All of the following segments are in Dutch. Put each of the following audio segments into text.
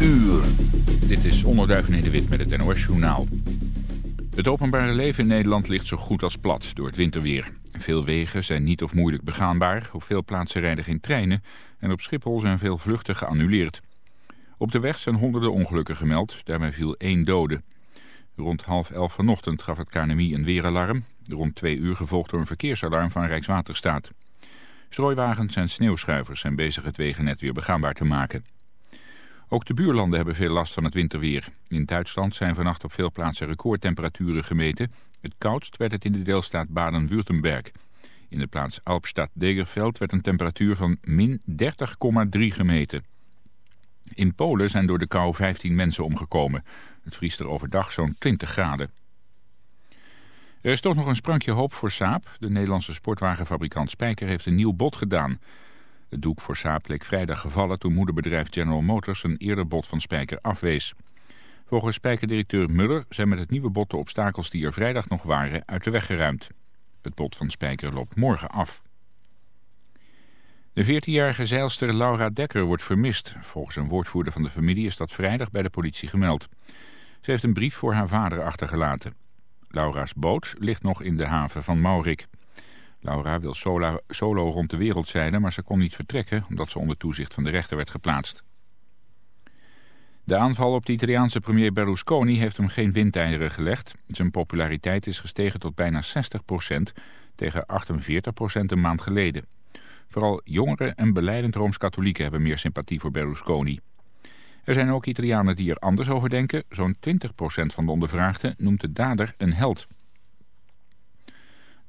uur. Dit is Onderduif Nederwit met het NOS Journaal. Het openbare leven in Nederland ligt zo goed als plat door het winterweer. Veel wegen zijn niet of moeilijk begaanbaar, op veel plaatsen rijden geen treinen... en op Schiphol zijn veel vluchten geannuleerd. Op de weg zijn honderden ongelukken gemeld, daarmee viel één dode. Rond half elf vanochtend gaf het KNMI een weeralarm... rond twee uur gevolgd door een verkeersalarm van Rijkswaterstaat. Strooiwagens en sneeuwschuivers zijn bezig het wegennet weer begaanbaar te maken... Ook de buurlanden hebben veel last van het winterweer. In Duitsland zijn vannacht op veel plaatsen recordtemperaturen gemeten. Het koudst werd het in de deelstaat Baden-Württemberg. In de plaats Alpstad-Degerveld werd een temperatuur van min 30,3 gemeten. In Polen zijn door de kou 15 mensen omgekomen. Het vriest er overdag zo'n 20 graden. Er is toch nog een sprankje hoop voor Saab. De Nederlandse sportwagenfabrikant Spijker heeft een nieuw bod gedaan... Het doek voor Saab leek vrijdag gevallen toen moederbedrijf General Motors een eerder bod van Spijker afwees. Volgens Spijkerdirecteur Muller zijn met het nieuwe bod de obstakels die er vrijdag nog waren uit de weg geruimd. Het bod van Spijker loopt morgen af. De 14-jarige zeilster Laura Dekker wordt vermist. Volgens een woordvoerder van de familie is dat vrijdag bij de politie gemeld. Ze heeft een brief voor haar vader achtergelaten. Laura's boot ligt nog in de haven van Maurik. Laura wil solo, rond de wereld zeilen, maar ze kon niet vertrekken omdat ze onder toezicht van de rechter werd geplaatst. De aanval op de Italiaanse premier Berlusconi heeft hem geen windeieren gelegd. Zijn populariteit is gestegen tot bijna 60% tegen 48% een maand geleden. Vooral jongeren en beleidend Rooms-Katholieken hebben meer sympathie voor Berlusconi. Er zijn ook Italianen die er anders over denken. Zo'n 20% van de ondervraagden noemt de dader een held.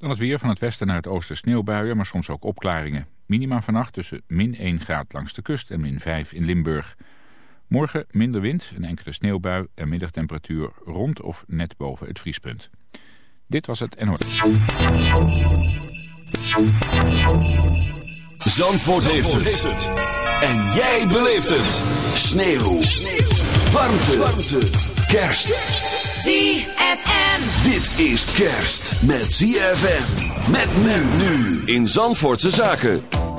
Dan het weer van het westen naar het oosten sneeuwbuien, maar soms ook opklaringen. Minima vannacht tussen min 1 graad langs de kust en min 5 in Limburg. Morgen minder wind, een enkele sneeuwbui en middagtemperatuur rond of net boven het vriespunt. Dit was het NOS. Zandvoort, heeft, het. En jij beleeft het. Sneeuw. Sneeuw. Warmte. Warmte. Kerst. ZFM. Dit is kerst met ZFM. Met men nu in Zandvoortse Zaken.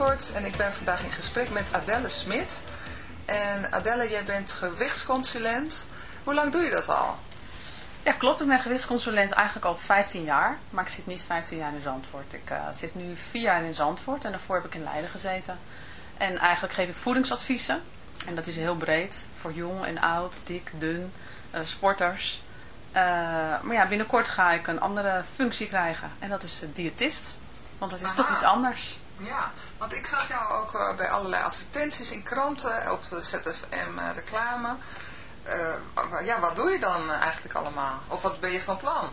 Zandvoort en ik ben vandaag in gesprek met Adelle Smit. En Adelle, jij bent gewichtsconsulent. Hoe lang doe je dat al? Ja, klopt. Ik ben gewichtsconsulent eigenlijk al 15 jaar. Maar ik zit niet 15 jaar in Zandvoort. Ik uh, zit nu 4 jaar in Zandvoort en daarvoor heb ik in Leiden gezeten. En eigenlijk geef ik voedingsadviezen. En dat is heel breed. Voor jong en oud, dik, dun, uh, sporters. Uh, maar ja, binnenkort ga ik een andere functie krijgen. En dat is diëtist. Want dat is Aha. toch iets anders. Ja, want ik zag jou ook uh, bij allerlei advertenties in kranten, op de ZFM uh, reclame. Uh, ja, wat doe je dan eigenlijk allemaal? Of wat ben je van plan?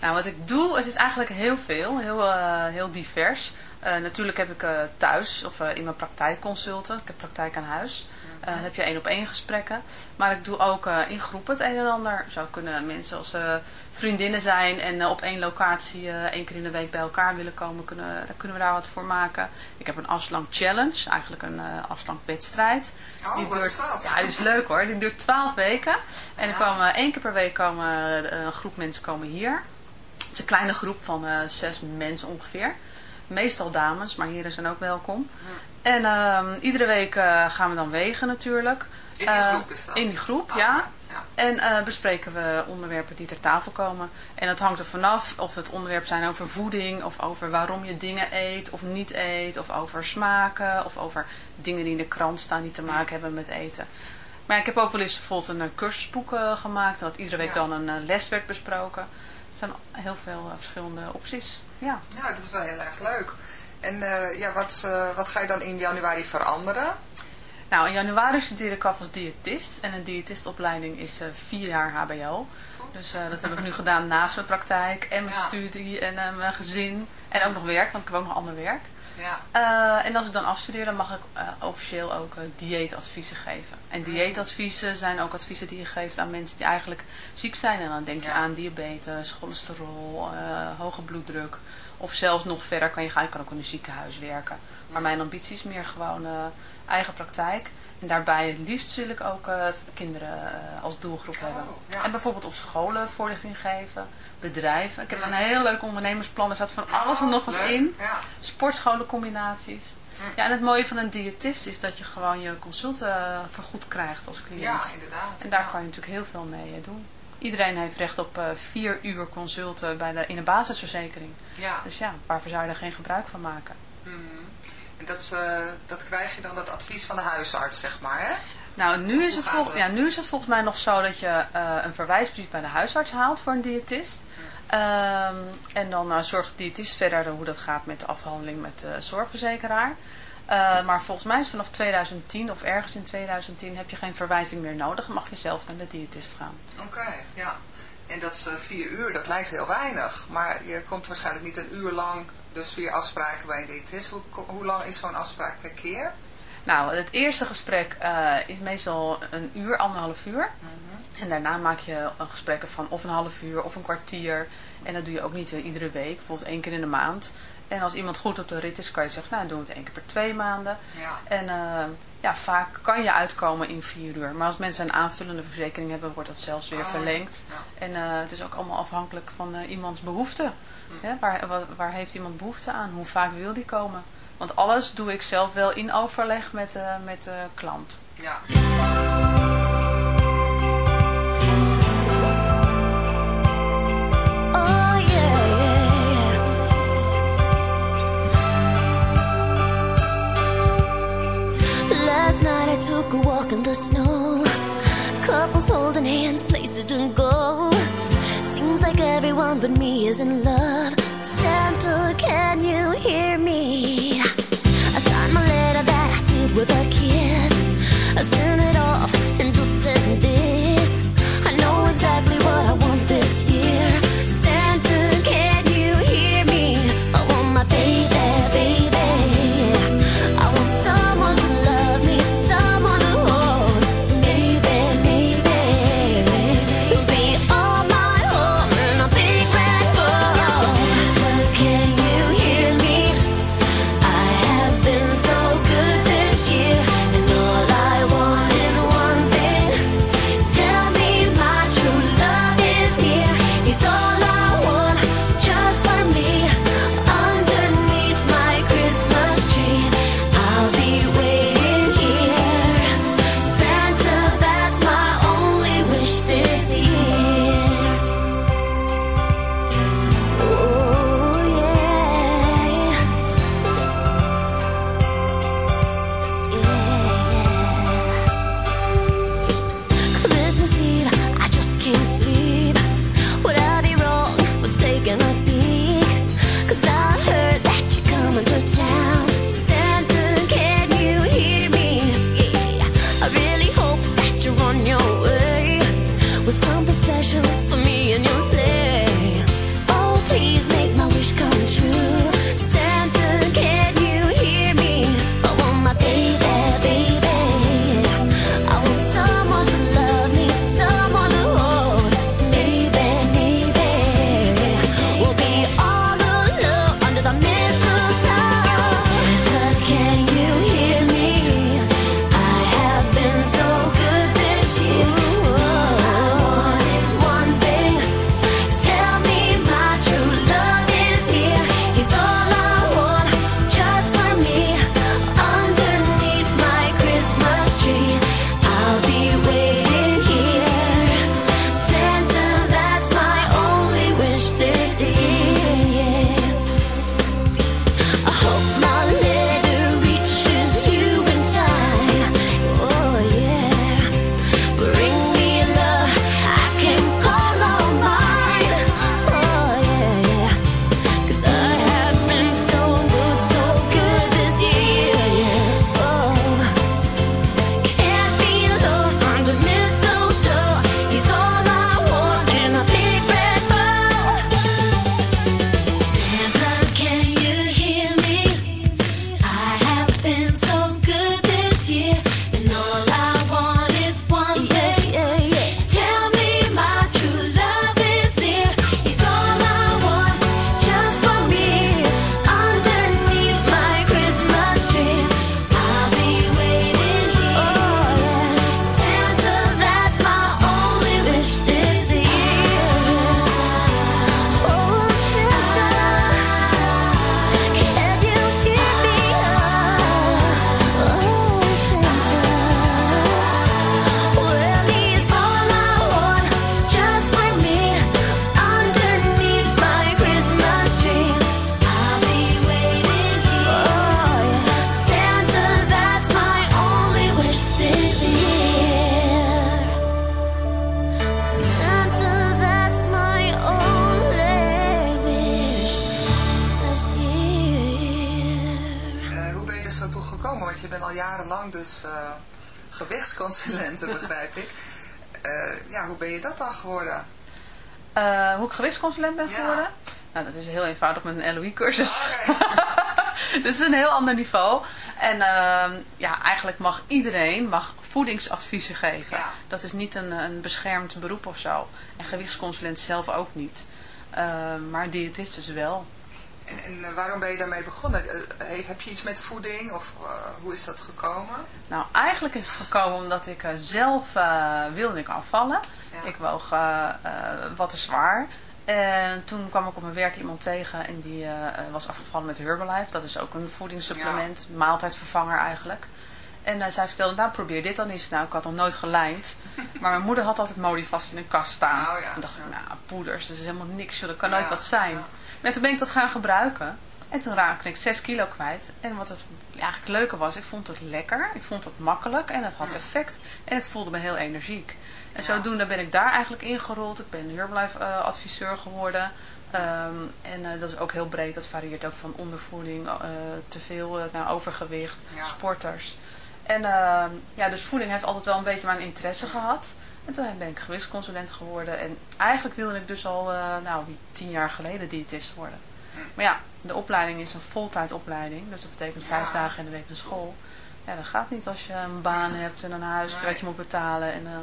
Nou, wat ik doe, het is eigenlijk heel veel, heel, heel divers. natuurlijk heb ik thuis of in mijn praktijk consulten. Ik heb praktijk aan huis. Uh, dan heb je één op één gesprekken. Maar ik doe ook uh, in groepen het een en ander. Zo kunnen mensen als uh, vriendinnen zijn en op één locatie één keer in de week bij elkaar willen komen. Kunnen, dan kunnen we daar wat voor maken. Ik heb een afslank challenge, eigenlijk een afslank wedstrijd. Oh, die duurt, Ja, die is leuk hoor. Die duurt twaalf weken. En ja. er komen één keer per week komen, een groep mensen komen hier. Het is een kleine groep van zes mensen ongeveer. Meestal dames, maar heren zijn ook welkom. En uh, iedere week uh, gaan we dan wegen natuurlijk. In die groep is dat? In die groep, ah, ja. ja. En uh, bespreken we onderwerpen die ter tafel komen. En dat hangt er vanaf of het onderwerp zijn over voeding, of over waarom je dingen eet of niet eet, of over smaken, of over dingen die in de krant staan die te maken hebben met eten. Maar ik heb ook wel eens bijvoorbeeld een cursusboek gemaakt, dat iedere week ja. dan een les werd besproken. Er zijn heel veel verschillende opties. Ja. ja, dat is wel heel erg leuk. En uh, ja, wat, uh, wat ga je dan in januari veranderen? Nou, in januari studeer ik af als diëtist. En een diëtistopleiding is uh, vier jaar hbo. Dus dat heb ik nu gedaan naast mijn praktijk en mijn ja. studie en mijn gezin. En ook nog werk, want ik heb ook nog ander werk. Ja. en als ik dan afstudeer, dan mag ik officieel ook dieetadviezen geven. En dieetadviezen zijn ook adviezen die je geeft aan mensen die eigenlijk ziek zijn. En dan denk je aan diabetes, cholesterol, hoge bloeddruk of zelfs nog verder kan je gaan. Je kan ook in een ziekenhuis werken. Maar mijn ambitie is meer gewoon uh, eigen praktijk. En daarbij het liefst wil ik ook uh, kinderen uh, als doelgroep oh, hebben. Ja. En bijvoorbeeld op scholen voorlichting geven. Bedrijven. Ik heb een heel leuk ondernemersplan. Er staat van alles en nog wat leuk. in. Ja. Sportscholencombinaties. Ja, en het mooie van een diëtist is dat je gewoon je consulten vergoed krijgt als cliënt. Ja, inderdaad. En daar kan je natuurlijk heel veel mee doen. Iedereen heeft recht op uh, vier uur consulten bij de, in de basisverzekering. Ja. Dus ja, waarvoor zou je er geen gebruik van maken? Mm -hmm. En dat, uh, dat krijg je dan dat advies van de huisarts, zeg maar, hè? Nou, nu is, het vol ja, nu is het volgens mij nog zo dat je uh, een verwijsbrief bij de huisarts haalt voor een diëtist. Mm. Um, en dan zorgt de diëtist verder hoe dat gaat met de afhandeling met de zorgverzekeraar. Uh, maar volgens mij is vanaf 2010 of ergens in 2010 heb je geen verwijzing meer nodig. Mag je zelf naar de diëtist gaan. Oké, okay, ja. En dat is uh, vier uur, dat lijkt heel weinig. Maar je komt waarschijnlijk niet een uur lang, dus vier afspraken bij een diëtist. Hoe, hoe lang is zo'n afspraak per keer? Nou, het eerste gesprek uh, is meestal een uur, anderhalf uur. Mm -hmm. En daarna maak je een gesprekken van of een half uur of een kwartier. En dat doe je ook niet iedere week, bijvoorbeeld één keer in de maand. En als iemand goed op de rit is, kan je zeggen, nou doen we het één keer per twee maanden. Ja. En uh, ja, vaak kan je uitkomen in vier uur. Maar als mensen een aanvullende verzekering hebben, wordt dat zelfs weer oh, verlengd. Ja. En uh, het is ook allemaal afhankelijk van uh, iemands behoeften. Hm. Ja, waar, waar, waar, heeft iemand behoefte aan? Hoe vaak wil die komen? Want alles doe ik zelf wel in overleg met, met de klant. Ja. Last night I took a walk in the snow. Couples holding hands, places to go. Seems like everyone but me is in love. Santa, can you hear me? Jarenlang dus uh, gewichtsconsulente, begrijp ik. Uh, ja, hoe ben je dat dan geworden? Uh, hoe ik gewichtsconsulent ben geworden? Nou, dat is heel eenvoudig met een LOE-cursus. dus het is een heel ander niveau. En uh, ja, eigenlijk mag iedereen mag voedingsadviezen geven. Ja. Dat is niet een, een beschermd beroep of zo. En gewichtsconsulent zelf ook niet. Maar diëtist dus wel. En, en, eh, waarom ben je daarmee begonnen? Eh, heb je iets met voeding of uh, hoe is dat gekomen? Nou, eigenlijk is het gekomen omdat ik uh, zelf wilde ik afvallen. Ja. Ik woog wat te zwaar. En toen kwam ik op mijn werk iemand tegen en die was afgevallen met Herbalife. Dat is ook een voedingssupplement, ja. maaltijdvervanger eigenlijk. En zij vertelde, nou probeer dit dan eens. Nou, ik had nog nooit gelijnd. Maar mijn moeder had altijd Modi vast in een kast staan. Oh, ja. En dacht ik, nou poeders, dat is helemaal niks. Dat kan nooit wat zijn. Maar toen ben ik dat gaan gebruiken. En toen raakte ik 6 kilo kwijt. En wat het eigenlijk leuker was, ik vond het lekker. Ik vond het makkelijk en het had effect. En ik voelde me heel energiek. En zodoende ben ik daar eigenlijk ingerold. Ik ben Herbalife uh, adviseur geworden. Um, en uh, dat is ook heel breed. Dat varieert ook van ondervoeding, uh, te veel naar overgewicht, ja. sporters. En ehm, ja, dus voeding heeft altijd wel een beetje mijn interesse gehad. En toen ben ik gewichtsconsulent geworden. En eigenlijk wilde ik dus al, uh, nou, tien jaar geleden diëtist worden. Maar ja, de opleiding is een voltijdopleiding. Dus dat betekent vijf ja. dagen in de week naar school. Ja, dat gaat niet als je een baan hebt en een huis nee. wat je moet betalen. En, uh,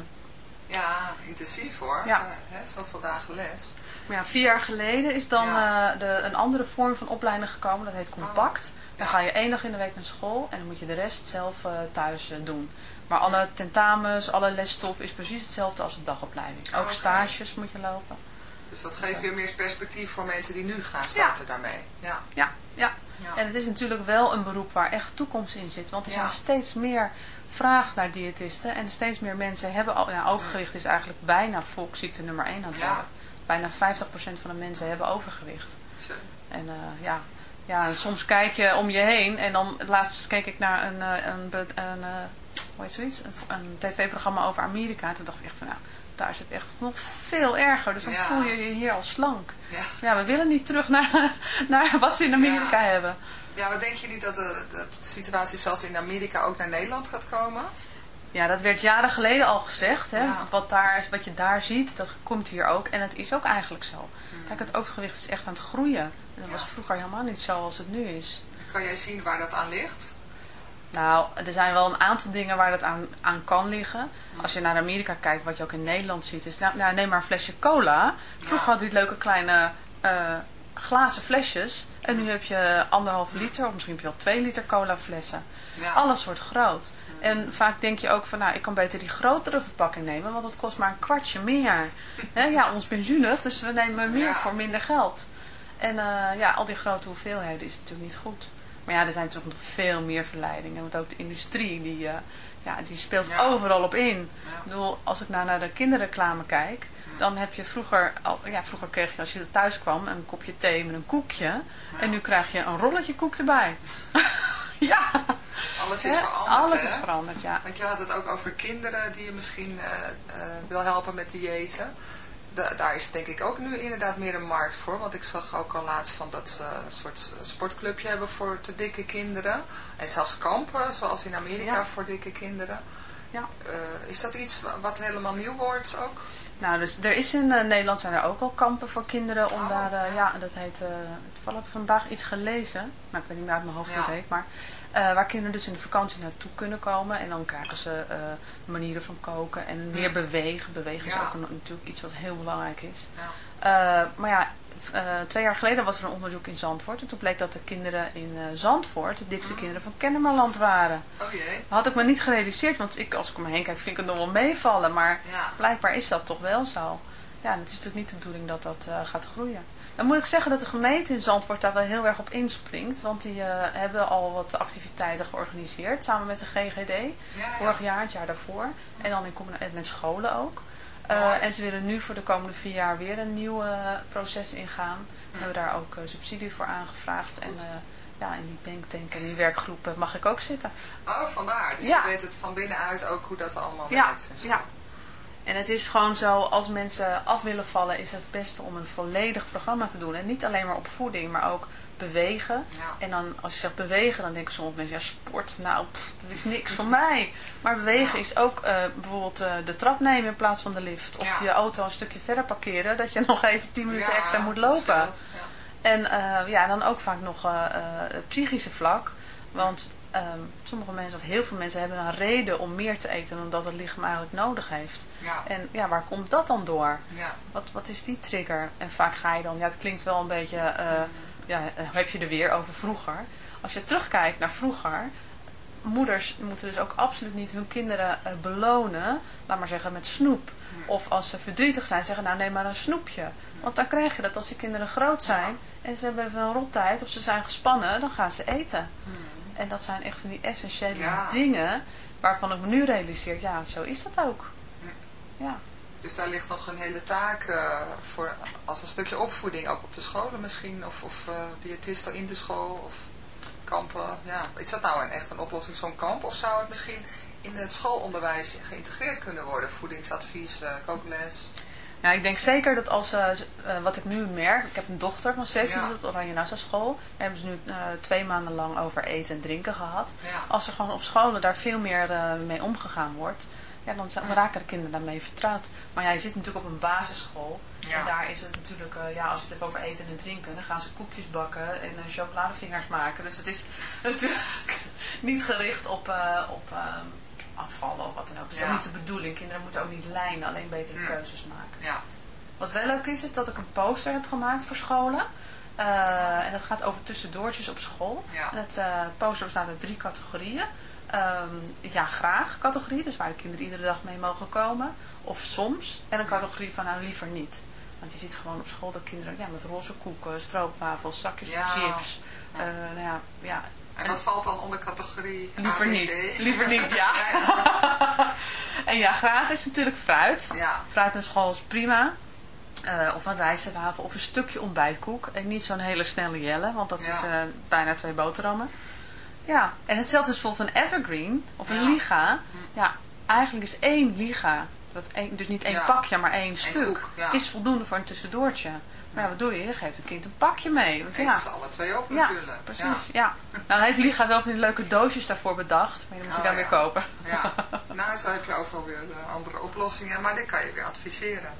ja, intensief hoor. Ja. He, zoveel dagen les. Maar ja, vier jaar geleden is dan ja. uh, de, een andere vorm van opleiding gekomen. Dat heet compact. Oh. Dan ga je één dag in de week naar school en dan moet je de rest zelf uh, thuis doen. Maar alle tentamens, alle lesstof is precies hetzelfde als een dagopleiding. Ook stages moet je lopen. Dus dat geeft weer meer perspectief voor mensen die nu gaan starten ja. daarmee. Ja. Ja, ja. ja. En het is natuurlijk wel een beroep waar echt toekomst in zit. Want er zijn steeds meer vraag naar diëtisten. En steeds meer mensen hebben... Al, ja, overgewicht is eigenlijk bijna volksziekte nummer 1 aan het worden. Bijna 50% van de mensen hebben overgewicht. Zo. En uh, ja, ja, soms kijk je om je heen en dan laatst keek ik naar een, een, een, een zoiets, een, een tv-programma over Amerika. En toen dacht ik echt van, nou, daar is het echt nog veel erger. Dus dan ja. voel je je hier al slank. Ja. ja, we willen niet terug naar, naar wat ze in Amerika ja. hebben. Ja, maar denk je niet dat de, de situatie zoals in Amerika ook naar Nederland gaat komen? Ja, dat werd jaren geleden al gezegd. Hè? Wat, daar, wat je daar ziet, dat komt hier ook. En het is ook eigenlijk zo. Hmm. Kijk, het overgewicht is echt aan het groeien. En dat was vroeger helemaal niet zo als het nu is. Kan jij zien waar dat aan ligt? Nou, er zijn wel een aantal dingen waar dat aan, aan kan liggen. Als je naar Amerika kijkt, wat je ook in Nederland ziet, is... Nou, nou neem maar een flesje cola. Vroeger hadden die leuke kleine uh, glazen flesjes. En nu heb je anderhalve liter, of misschien heb je wel twee liter cola flessen. Ja. Alles wordt groot. En vaak denk je ook van, nou, ik kan beter die grotere verpakking nemen, want het kost maar een kwartje meer. He, ja, ons pensioenig, dus we nemen meer ja. voor minder geld. En uh, ja, al die grote hoeveelheden is natuurlijk niet goed. Maar ja, er zijn toch nog veel meer verleidingen. Want ook de industrie, die, uh, ja, die speelt ja. overal op in. Ja. Ik bedoel, als ik nou naar de kinderreclame kijk, dan heb je vroeger, al, ja, vroeger kreeg je als je thuis kwam een kopje thee met een koekje. En nu krijg je een rolletje koek erbij. ja. Alles is veranderd. Alles hè? is veranderd, ja. Want je had het ook over kinderen die je misschien uh, uh, wil helpen met diëten. Da daar is denk ik ook nu inderdaad meer een markt voor. Want ik zag ook al laatst van dat ze een soort sportclubje hebben voor te dikke kinderen. En zelfs kampen, zoals in Amerika, ja. voor dikke kinderen. Ja. Uh, is dat iets wat helemaal nieuw wordt ook? Nou, dus er is in uh, Nederland zijn er ook al kampen voor kinderen om oh, daar, uh, ja, dat heet, toevallig heb ik vandaag iets gelezen, nou ik weet niet meer uit mijn hoofd ja. het heet, maar waar kinderen dus in de vakantie naartoe kunnen komen en dan krijgen ze manieren van koken en meer bewegen. Bewegen ja. is ook een, natuurlijk iets wat heel belangrijk is. Ja. Maar ja, uh, twee jaar geleden was er een onderzoek in Zandvoort. En toen bleek dat de kinderen in uh, Zandvoort de dikste mm. kinderen van Kennemerland waren. Oh jee. Had ik me niet gerealiseerd, want ik, als ik om me heen kijk vind ik het nog wel meevallen. Maar ja. blijkbaar is dat toch wel zo. Ja, en het is natuurlijk niet de bedoeling dat dat gaat groeien. Dan moet ik zeggen dat de gemeente in Zandvoort daar wel heel erg op inspringt. Want die hebben al wat activiteiten georganiseerd samen met de GGD. Ja, vorig ja. jaar, het jaar daarvoor. En dan in, met scholen ook. Uh, en ze willen nu voor de komende vier jaar weer een nieuw uh, proces ingaan. We hebben daar ook uh, subsidie voor aangevraagd. En ja, in die denktank en die werkgroepen mag ik ook zitten. Oh, vandaar. Dus ja. je weet het van binnenuit ook hoe dat allemaal ja. werkt. En zo. Ja. En het is gewoon zo, als mensen af willen vallen, is het beste om een volledig programma te doen. En niet alleen maar op voeding, maar ook bewegen. Ja. En dan, als je zegt bewegen, dan denken sommige mensen, ja sport, nou, pff, dat is niks voor mij. Maar bewegen Ja. is ook eh, bijvoorbeeld eh, de trap nemen in plaats van de lift. Of Ja. je auto een stukje verder parkeren, dat je nog even 10 minuten extra moet lopen. En eh, ja, dan ook vaak nog het psychische vlak. Want ehm, sommige mensen, of heel veel mensen, hebben een reden om meer te eten dan dat het lichaam eigenlijk nodig heeft. Ja, En ja, waar komt dat dan door? ja, Wat, wat is die trigger? En vaak ga je dan, ja, het klinkt wel een beetje, eh, ja, eh, heb je er weer over vroeger. Als je terugkijkt naar vroeger, moeders moeten dus ook absoluut niet hun kinderen eh, belonen, laat maar zeggen, met snoep. Of als ze verdrietig zijn, zeggen, nou neem maar een snoepje. Want dan krijg je dat als die kinderen groot zijn en ze hebben even een rottijd of ze zijn gespannen, dan gaan ze eten. En dat zijn echt van die essentiële Ja. dingen waarvan ik me nu realiseer, ja, zo is dat ook. Ja. Dus daar ligt nog een hele taak eh, voor, als een stukje opvoeding, ook op de scholen misschien, of, of eh, diëtisten in de school, of kampen. Ja. Is dat nou een, echt een oplossing, zo'n kamp? Of zou het misschien in het schoolonderwijs geïntegreerd kunnen worden? Voedingsadvies, eh, kookles. Ja, ik denk zeker dat als, wat ik nu merk, ik heb een dochter van zes, die Ja. zit op de Oranje Nassau school. Daar hebben ze nu twee maanden lang over eten en drinken gehad. Ja. Als er gewoon op scholen daar veel meer mee omgegaan wordt, ja, dan raken de kinderen daarmee vertrouwd. Maar ja, je zit natuurlijk op een basisschool. Ja. En daar is het natuurlijk, eh, ja, als je het hebt over eten en drinken, dan gaan ze koekjes bakken en eh, chocoladevingers maken. Dus het is natuurlijk niet gericht op, eh, op afvallen of wat dan ook. Dat is Ja. ook niet de bedoeling. Kinderen moeten ook niet lijnen, alleen betere Mm. keuzes maken. Ja, Wat wel leuk is, is dat ik een poster heb gemaakt voor scholen. En dat gaat over tussendoortjes op school. Ja. En het poster bestaat uit drie categorieën. Ehm, ja, graag categorie, dus waar de kinderen iedere dag mee mogen komen. Of soms. En een categorie van nou liever niet. Want je ziet gewoon op school dat kinderen ja, met roze koeken, stroopwafels, zakjes Ja. chips. eh, nou ja, ja, en dat valt dan onder categorie liever ABC? niet. Liever niet, ja. Ja, En ja, graag is natuurlijk fruit. Ja. Fruit naar school is prima. Eh, of een rijstwafel of een stukje ontbijtkoek. En niet zo'n hele snelle jelle, want dat is eh, bijna twee boterhammen. Ja, en hetzelfde is bijvoorbeeld een evergreen of een Ja. liga. Ja, eigenlijk is één liga, dat één, dus niet één Ja. pakje, maar één stuk, ja. is voldoende voor een tussendoortje. Maar ja, wat doe je? Je geeft een kind een pakje mee. Want ja, ze alle twee op ja, natuurlijk. precies. Ja. Nou, dan heeft Liga wel van die leuke doosjes daarvoor bedacht. Maar die moet je Oh, dan weer kopen. Ja, nou zo heb je overal weer eh, andere oplossingen, maar dit kan je weer adviseren.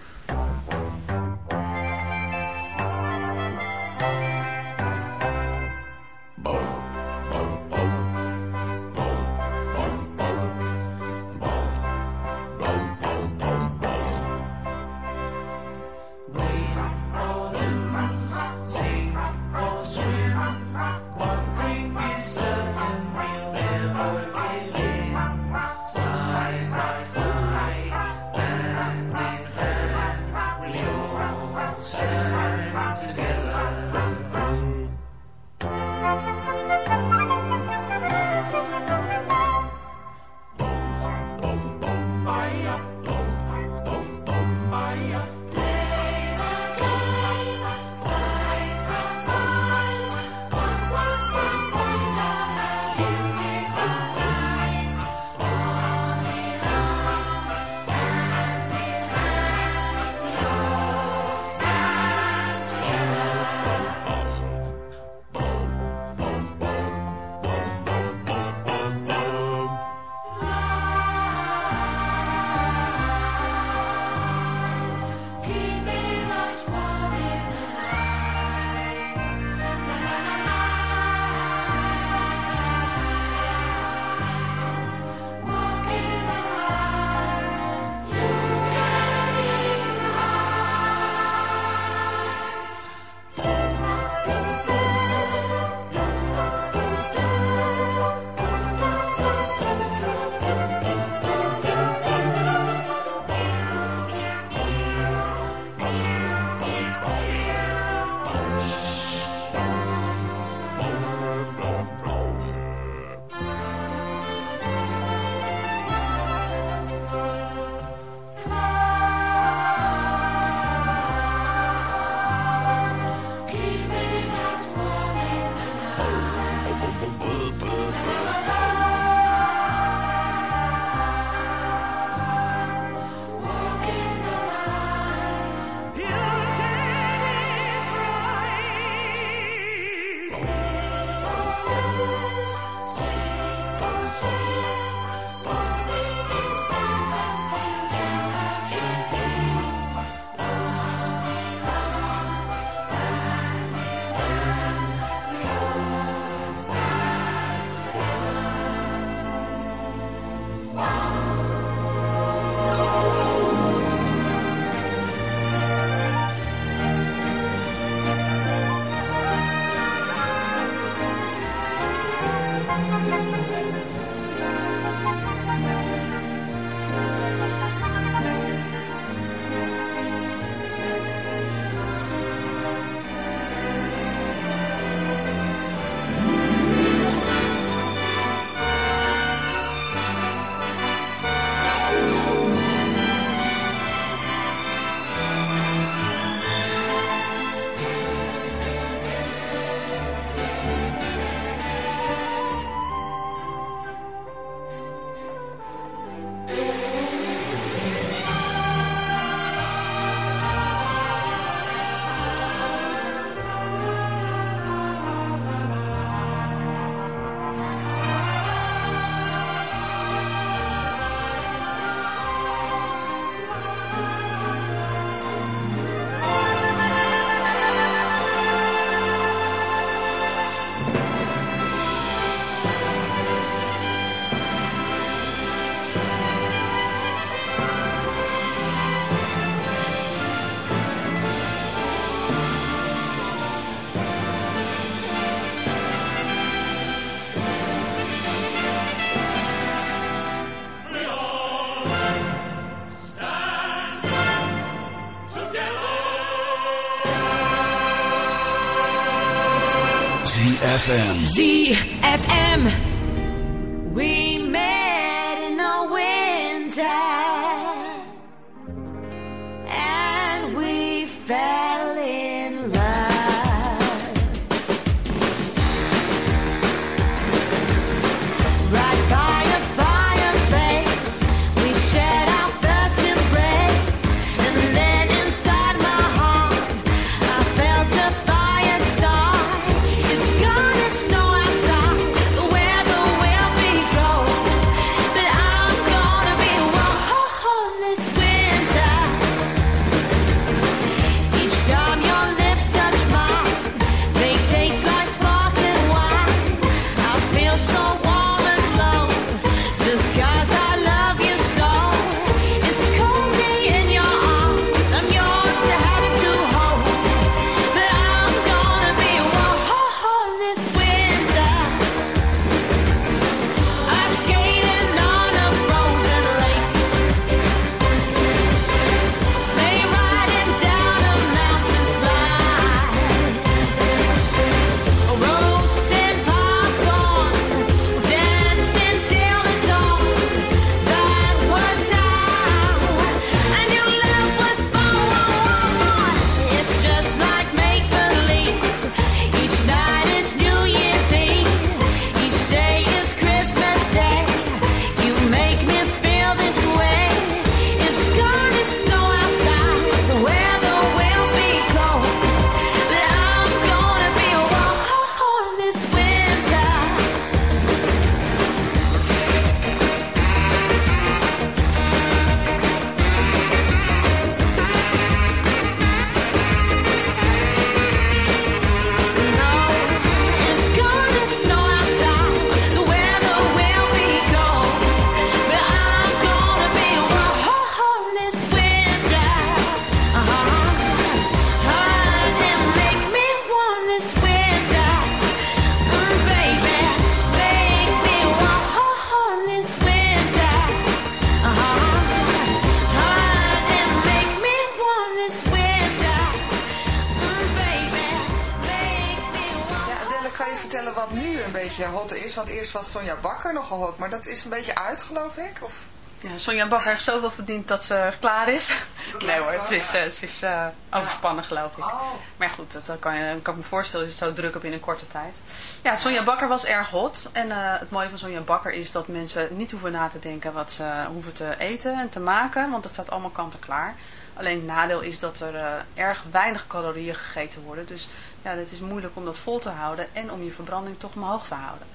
Want eerst was Sonja Bakker nogal hot, maar dat is een beetje uit, geloof ik? Of... Ja, Sonja Bakker heeft zoveel verdiend dat ze klaar is. Dat Nee hoor, het is, eh, ze is eh, overspannen geloof ik. Oh, Maar goed, dat kan, je, kan ik me voorstellen, is het zo druk op in een korte tijd. Ja, Sonja Bakker was erg hot. En eh, het mooie van Sonja Bakker is dat mensen niet hoeven na te denken wat ze hoeven te eten en te maken. Want het staat allemaal kant en klaar. Alleen het nadeel is dat er erg weinig calorieën gegeten worden. Dus ja, het is moeilijk om dat vol te houden en om je verbranding toch omhoog te houden.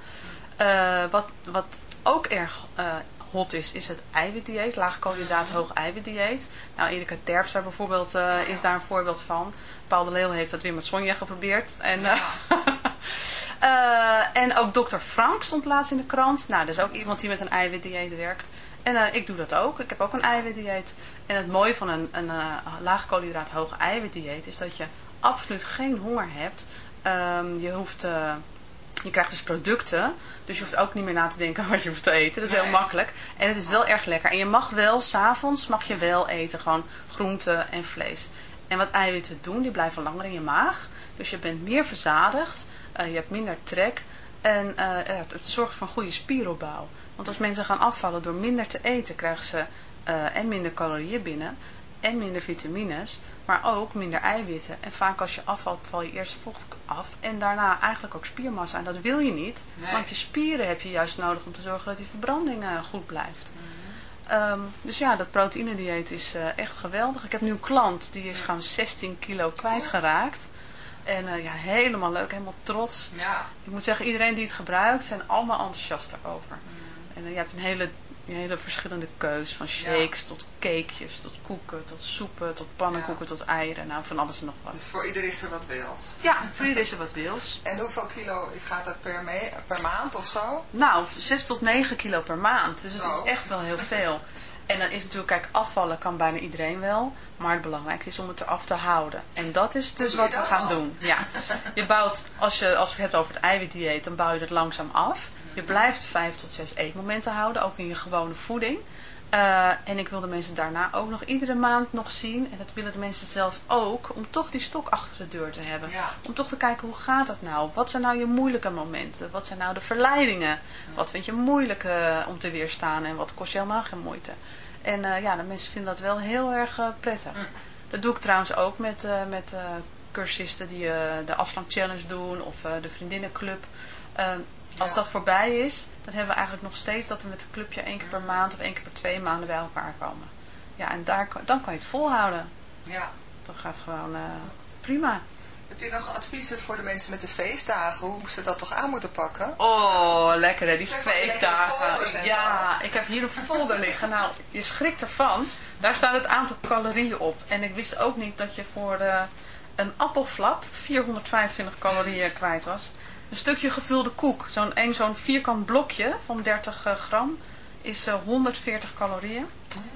Eh, wat, wat ook erg eh, hot is, is het eiwitdieet. Laag koolhydraat, hoog eiwitdieet. Nou, Erika Terpstra bijvoorbeeld eh, is daar een voorbeeld van. Paul de Leeuw heeft dat weer met Sonja geprobeerd. En, en ook dokter Frank stond laatst in de krant. Nou, dat is ook iemand die met een eiwitdieet werkt. En ik doe dat ook. Ik heb ook een eiwitdieet. En het mooie van een, een laag koolhydraat, hoog eiwitdieet is dat je absoluut geen honger hebt. Ehm, je hoeft... je krijgt dus producten, dus je hoeft ook niet meer na te denken wat je hoeft te eten. Dat is heel makkelijk. En het is wel erg lekker. En je mag wel, s'avonds mag je wel eten, gewoon groenten en vlees. En wat eiwitten doen, die blijven langer in je maag. Dus je bent meer verzadigd, eh, je hebt minder trek. En eh, het zorgt voor een goede spieropbouw. Want als mensen gaan afvallen door minder te eten, krijgen ze eh, en minder calorieën binnen. En minder vitamines, maar ook minder eiwitten. En vaak als je afvalt, val je eerst vocht af en daarna eigenlijk ook spiermassa. En dat wil je niet, Nee. want je spieren heb je juist nodig om te zorgen dat die verbranding eh, goed blijft. Ehm, dus ja, dat proteïnedieet is eh, echt geweldig. Ik heb nu een klant, die is gewoon 16 kilo kwijtgeraakt. En eh, ja, helemaal leuk, helemaal trots. ja. Ik moet zeggen, iedereen die het gebruikt, zijn allemaal enthousiast daarover. En eh, je hebt een hele, een hele verschillende keus. Van shakes tot cakejes, tot koeken, tot soepen, tot pannenkoeken, tot eieren. Nou, van alles en nog wat. Dus voor ieder is er wat wils. Ja, voor iedereen is er wat wils. En hoeveel kilo gaat dat per, mee, per maand of zo? Nou, 6 tot 9 kilo per maand. Dus het Oh. is echt wel heel veel. En dan is natuurlijk, kijk, afvallen kan bijna iedereen wel. Maar het belangrijkste is om het eraf te houden. En dat is dus wat we dat gaan al? doen. Ja. Je bouwt, als je, als je het hebt over het eiwitdieet, dan bouw je het langzaam af. Je blijft 5 tot 6 eetmomenten houden, ook in je gewone voeding. Uh, en ik wil de mensen daarna ook nog iedere maand nog zien. En dat willen de mensen zelf ook. Om toch die stok achter de deur te hebben. Ja. Om toch te kijken hoe gaat het nou? Wat zijn nou je moeilijke momenten? Wat zijn nou de verleidingen? Wat vind je moeilijk uh, om te weerstaan? En wat kost je helemaal geen moeite? En uh, ja, de mensen vinden dat wel heel erg prettig. Mm. Dat doe ik trouwens ook met, met cursisten die de afslank challenge doen. Of de vriendinnenclub. Als Ja. dat voorbij is, dan hebben we eigenlijk nog steeds dat we met een clubje één keer per maand of één keer per twee maanden bij elkaar komen. Ja, en daar, dan kan je het volhouden. Ja. Dat gaat gewoon eh, prima. Heb je nog adviezen voor de mensen met de feestdagen? Hoe ze dat toch aan moeten pakken? Oh, lekker hè, die feestdagen. en Ja, ik heb hier een folder liggen. Nou, je schrikt ervan. Daar staat het aantal calorieën op. En ik wist ook niet dat je voor eh, een appelflap 425 calorieën kwijt was. Een stukje gevulde koek, zo'n zo'n vierkant blokje van 30 eh, gram, is eh, 140 calorieën.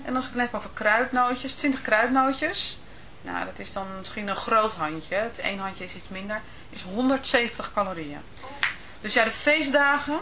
En als ik het net over kruidnootjes, 20 kruidnootjes. Nou, dat is dan misschien een groot handje. Het één handje is iets minder. Is 170 calorieën. Dus ja, de feestdagen.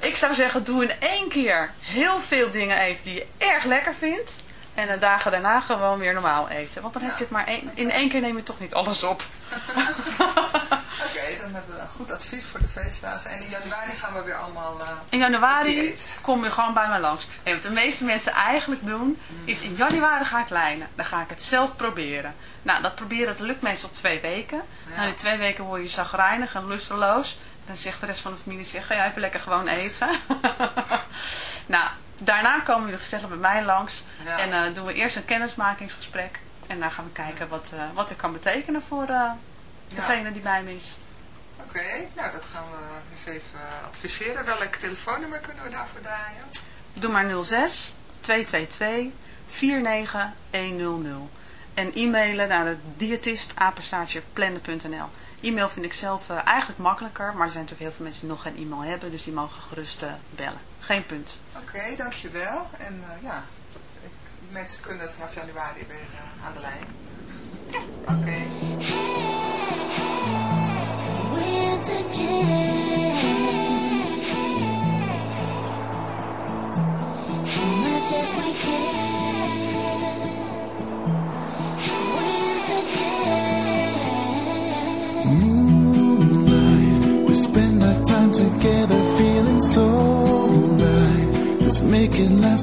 Ik zou zeggen, doe in één keer heel veel dingen eten die je erg lekker vindt. En de dagen daarna gewoon weer normaal eten. Want dan heb je het maar één, in één keer neem je toch niet alles op. Oké, dan hebben we een goed advies voor de feestdagen. En in januari gaan we weer allemaal... eh, In januari kom je gewoon bij mij langs. Nee, wat de meeste mensen eigenlijk doen, is in januari ga ik lijnen. Dan ga ik het zelf proberen. Nou, dat proberen dat lukt meestal twee weken. Ja. Na die twee weken word je zagrijnig en lusteloos. Dan zegt de rest van de familie, zeg, ga jij even lekker gewoon eten. nou, daarna komen jullie gezellig bij mij langs. Ja. En eh, doen we eerst een kennismakingsgesprek. En dan gaan we kijken wat, eh, wat het kan betekenen voor degene die bij me is. Oké, nou dat gaan we eens even adviseren. Welk telefoonnummer kunnen we daarvoor draaien? Doe maar 06 222 49100. En e-mailen naar de diëtist. E-mail vind ik zelf eh, eigenlijk makkelijker, maar er zijn natuurlijk heel veel mensen die nog geen e-mail hebben, dus die mogen gerust eh, bellen. Geen punt. Oké, dankjewel. En eh, ja, ik- mensen kunnen vanaf januari weer aan de lijn. Oké. Winter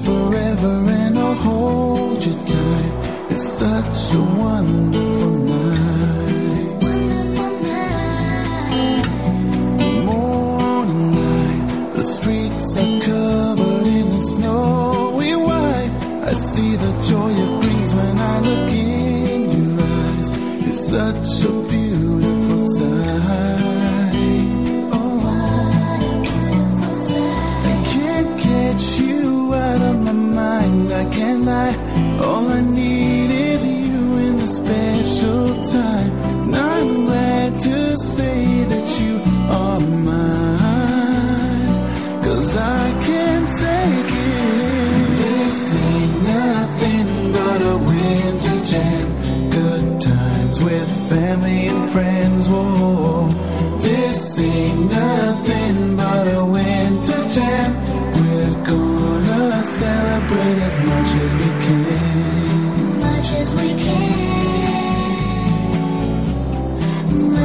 forever and I'll hold you tight. It's such a wonderful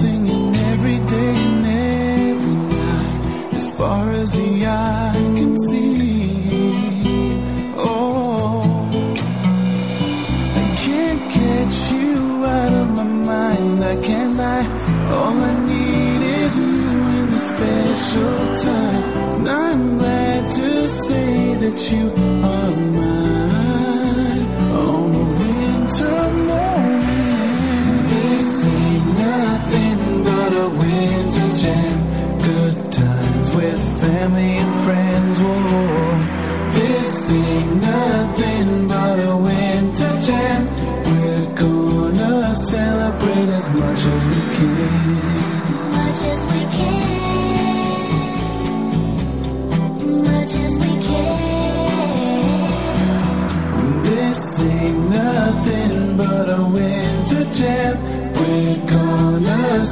singing every day and every night, as far as the eye can see. Oh, I can't get you out of my mind. I can't lie. All I need is you in the special time. And I'm glad to say that you winter jam. Good times with family and friends. Whoa, this scene.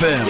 ZFM.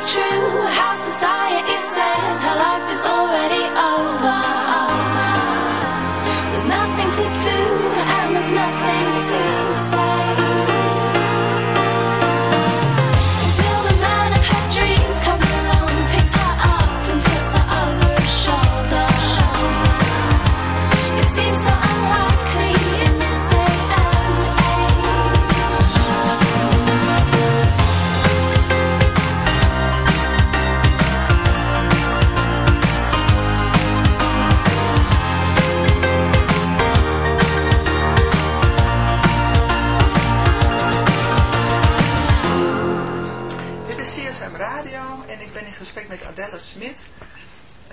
it's true. How society says her life is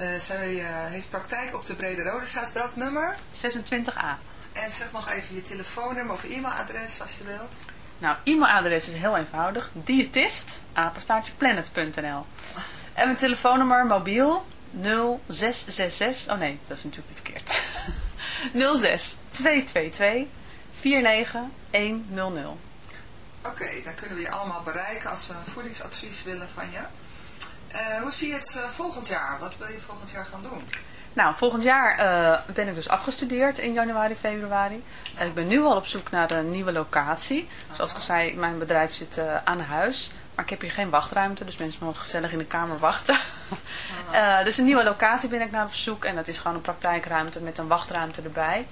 Uh, zij uh, heeft praktijk op de Brede Rode Straat. Welk nummer? 26a. En zeg nog even je telefoonnummer of e-mailadres als je wilt. Nou, e-mailadres is heel eenvoudig. Diëtist, apenstaartjeplanet.nl En mijn telefoonnummer mobiel 0666... Oh nee, dat is natuurlijk verkeerd. 06 222 49100. Oké, dan kunnen we je allemaal bereiken als we een voedingsadvies willen van je. Uh, hoe zie je het uh, volgend jaar? Wat wil je volgend jaar gaan doen? Nou, volgend jaar uh, ben ik dus afgestudeerd in januari, februari. ik ben nu al op zoek naar een nieuwe locatie. Zoals ik al zei, mijn bedrijf zit aan huis. Maar ik heb hier geen wachtruimte, dus mensen mogen gezellig in de kamer wachten. dus een nieuwe locatie ben ik naar op zoek. En dat is gewoon een praktijkruimte met een wachtruimte erbij.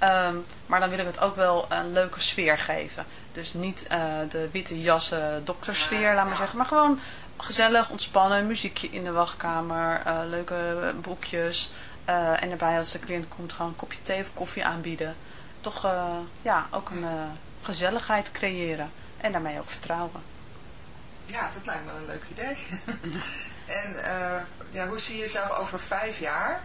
Um, maar dan wil ik het ook wel een leuke sfeer geven. Dus niet de witte jassen doktersfeer, laat maar zeggen. Maar gewoon gezellig, ontspannen, muziekje in de wachtkamer, uh, leuke boekjes. Uh, en daarbij als de cliënt komt gewoon een kopje thee of koffie aanbieden. Toch ja, ook een gezelligheid creëren. En daarmee ook vertrouwen. Ja, dat lijkt me een leuk idee. en ja, hoe zie je jezelf over vijf jaar?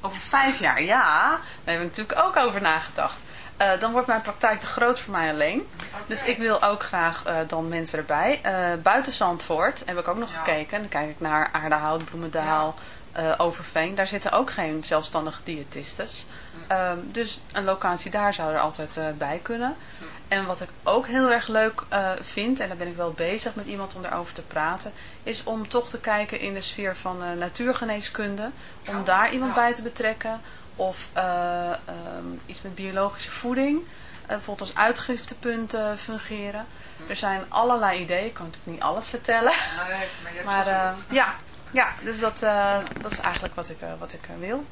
Over vijf jaar, ja. Daar hebben we natuurlijk ook over nagedacht. Uh, dan wordt mijn praktijk te groot voor mij alleen. Dus ik wil ook graag uh, dan mensen erbij. Uh, buiten Zandvoort heb ik ook nog ja. gekeken. Dan kijk ik naar Aardehout, Bloemendaal, ja. Overveen. Daar zitten ook geen zelfstandige diëtistes. Hm. dus een locatie daar zou er altijd bij kunnen. Hm. En wat ik ook heel erg leuk vind, en daar ben ik wel bezig met iemand om daarover te praten, is om toch te kijken in de sfeer van natuurgeneeskunde. Om oh, daar iemand ja. bij te betrekken. Of uh, um, iets met biologische voeding. bijvoorbeeld als uitgiftepunt fungeren. Hm. Er zijn allerlei ideeën. Ik kan natuurlijk niet alles vertellen. Nee, maar, je maar ja, ja, dus dat, dat is eigenlijk wat ik, wat ik wil.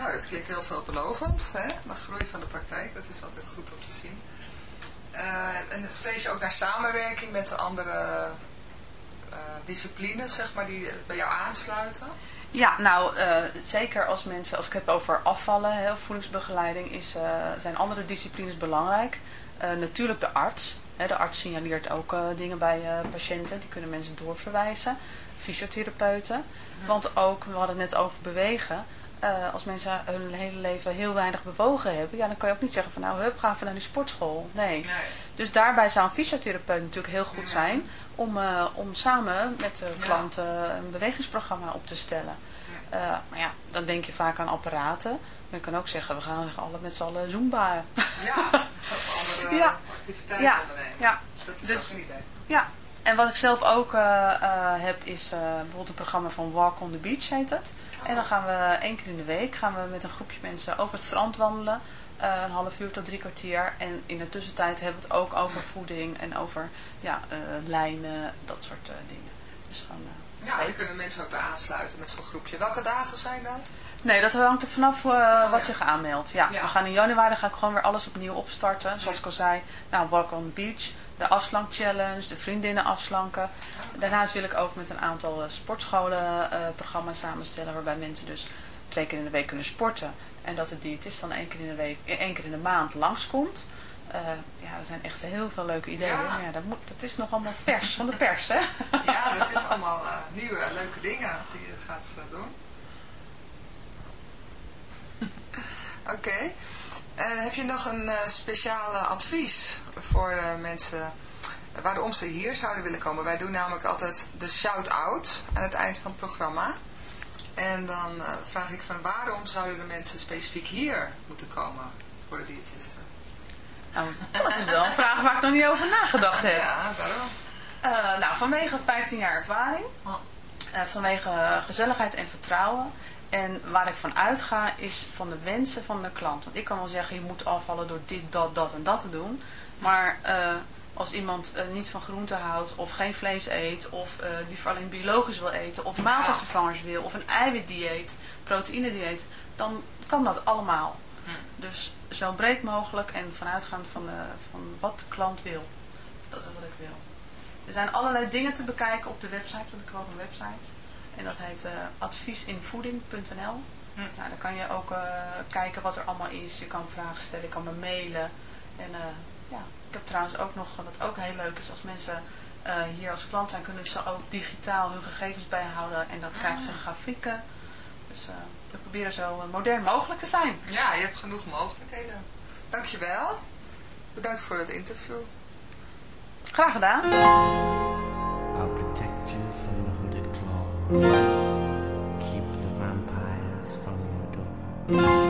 Nou, het klinkt heel veelbelovend. Hè? De groei van de praktijk, dat is altijd goed om te zien. Uh, en streef je ook naar samenwerking met de andere uh, disciplines, zeg maar, die bij jou aansluiten? Ja, nou, uh, zeker als mensen, als ik het over afvallen, hè, voedingsbegeleiding, is, zijn andere disciplines belangrijk. natuurlijk de arts. Hè, de arts signaleert ook dingen bij patiënten, die kunnen mensen doorverwijzen. Fysiotherapeuten. Want ook, we hadden het net over bewegen uh, als mensen hun hele leven heel weinig bewogen hebben, ja, dan kan je ook niet zeggen van nou, hup, gaan we naar die sportschool. Nee. nee. Dus daarbij zou een fysiotherapeut natuurlijk heel goed zijn om, uh, om samen met de klanten een bewegingsprogramma op te stellen. Uh, maar ja, dan denk je vaak aan apparaten. Maar je kan ook zeggen, we gaan alle met z'n allen zumba. Ja, of andere ja. activiteiten ja. ondernemen. Ja. Dat is dus, ook een idee. Ja, en wat ik zelf ook uh, uh, heb is uh, bijvoorbeeld een programma van Walk on the Beach heet het. En dan gaan we één keer in de week gaan we met een groepje mensen over het strand wandelen. een half uur tot drie kwartier. En in de tussentijd hebben we het ook over voeding en over ja, lijnen, dat soort dingen. Dus gewoon, ja, daar kunnen mensen ook bij aansluiten met zo'n groepje. Welke dagen zijn dat? Nee, dat hangt er vanaf uh, oh, wat ja. zich aanmeldt. Ja, ja, we gaan in januari ga ik gewoon weer alles opnieuw opstarten. Zoals ik al zei, nou, Walk on the Beach de afslank challenge, de vriendinnen afslanken. Daarnaast wil ik ook met een aantal sportscholen uh, programma's samenstellen waarbij mensen dus twee keer in de week kunnen sporten. En dat de diëtist dan één keer in de, week, één keer in de maand langskomt. Uh, ja, er zijn echt heel veel leuke ideeën. Ja. Maar ja, dat, moet, dat is nog allemaal vers van de pers, hè? Ja, dat is allemaal uh, nieuwe leuke dingen die je gaat doen. Oké. Okay. Uh, heb je nog een uh, speciale advies voor mensen waarom ze hier zouden willen komen? Wij doen namelijk altijd de shout-out aan het eind van het programma. En dan vraag ik van waarom zouden de mensen specifiek hier moeten komen voor de diëtisten? Nou, dat is wel een vraag waar ik nog niet over nagedacht heb. Ja, daarom. nou, vanwege 15 jaar ervaring, vanwege gezelligheid en vertrouwen en waar ik van uitga is van de wensen van de klant. Want ik kan wel zeggen, je moet afvallen door dit, dat, dat en dat te doen. Maar uh, als iemand uh, niet van groente houdt, of geen vlees eet, of uh, liever alleen biologisch wil eten, of maaltijdvervangers wil, of een eiwitdieet, proteïnedieet, dan kan dat allemaal. Hm. Dus zo breed mogelijk en vanuitgaand van, de, van wat de klant wil. Dat is wat ik wil. Er zijn allerlei dingen te bekijken op de website, want ik heb ook een website. En dat heet uh, adviesinvoeding.nl. Hm. Nou, dan kan je ook uh, kijken wat er allemaal is. Je kan vragen stellen, je kan me mailen. En uh, ja, ik heb trouwens ook nog, wat ook heel leuk is, als mensen eh, hier als klant zijn, kunnen ze ook digitaal hun gegevens bijhouden en dat krijgen ze grafieken. Dus uh, we proberen zo modern mogelijk te zijn. Ja, je hebt genoeg mogelijkheden. Dankjewel. Bedankt voor het interview. Graag gedaan. I'll protect you Keep the vampires from your door.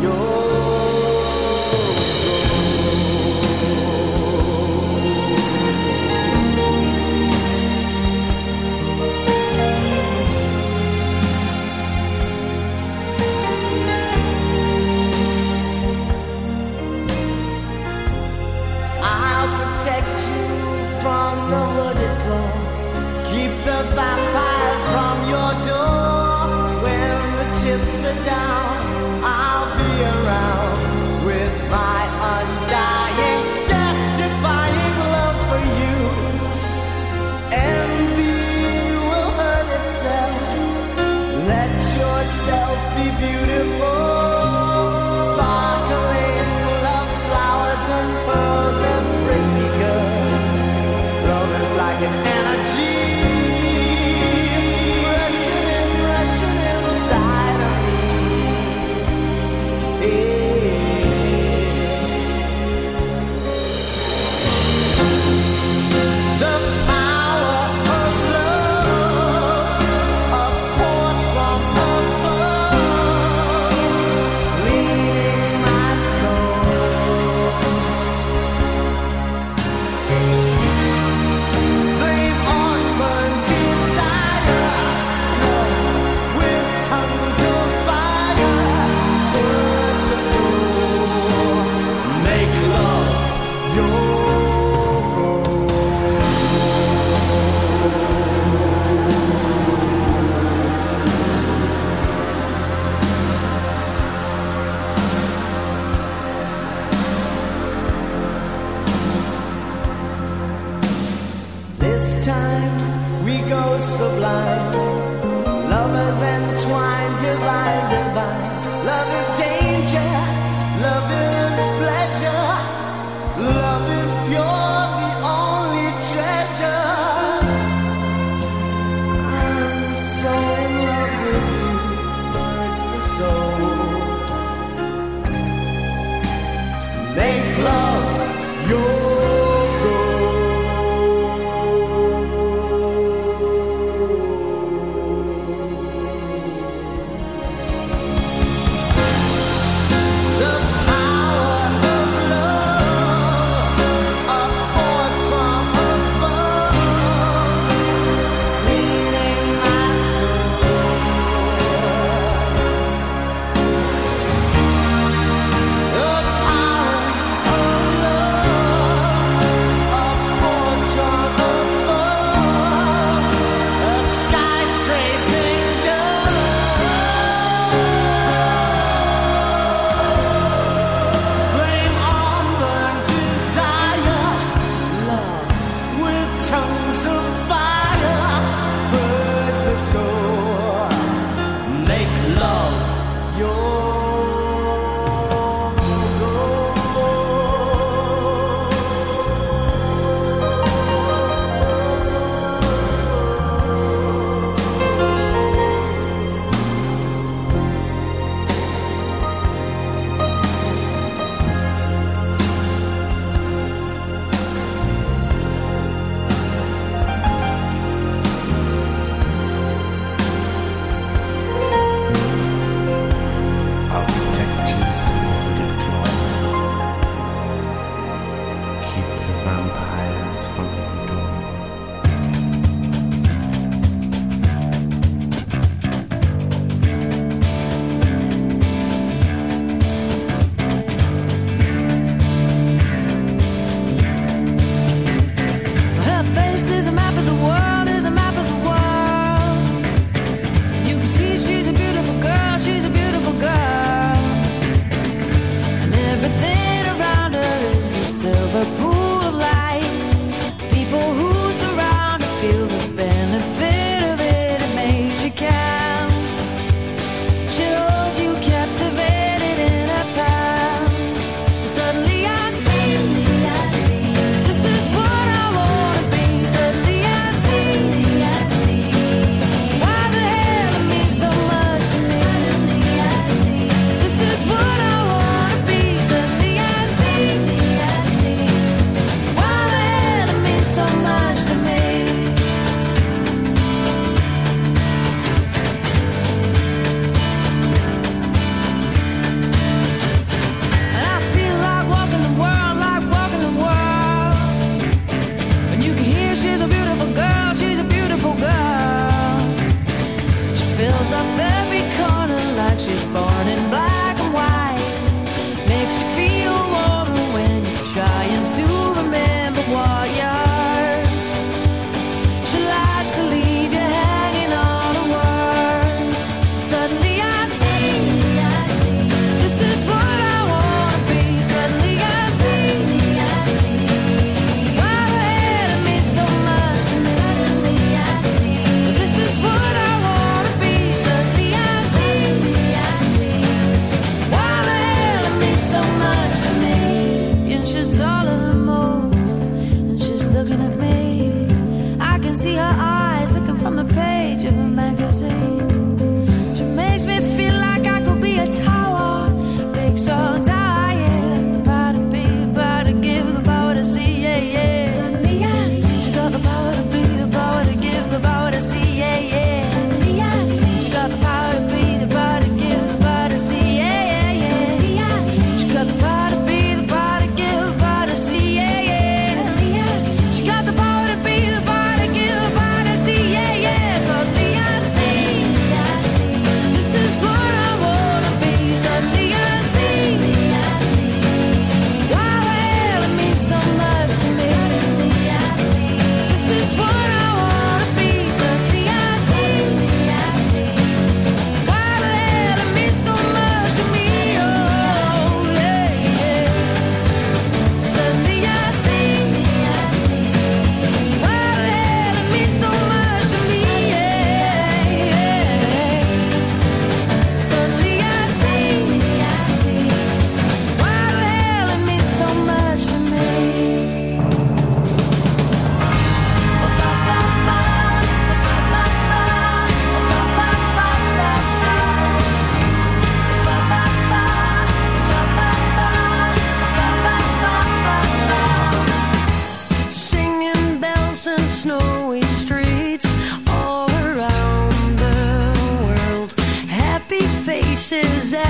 Yo This time we go sublime.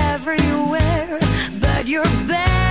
everywhere, but you're back.